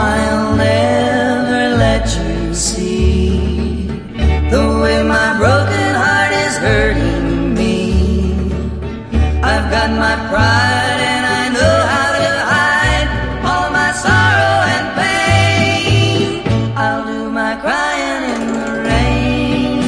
I'll never let you see the way my broken heart is hurting me. I've got my pride and I know how to hide all my sorrow and pain. I'll do my crying in the rain.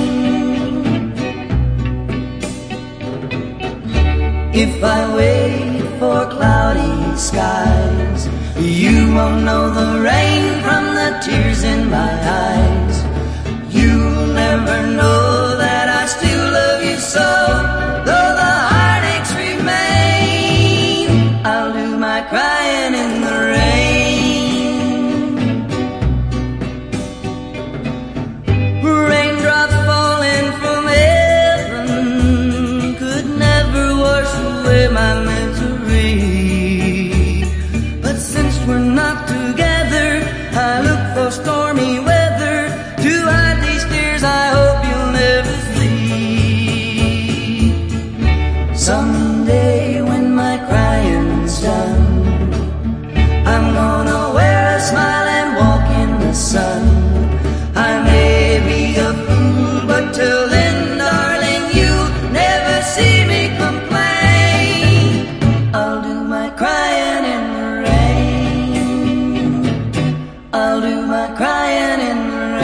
If I wait for cloudy skies, you won't know the rain from the tears in my eyes. You'll never know that I still love you so, though the heartaches remain. I'll do my crying in the rain. Raindrops falling from heaven could never wash away my misery. We're not together, I look for stormy weather to hide these tears. I hope you'll never see. Someday when my crying's done, crying in the rain.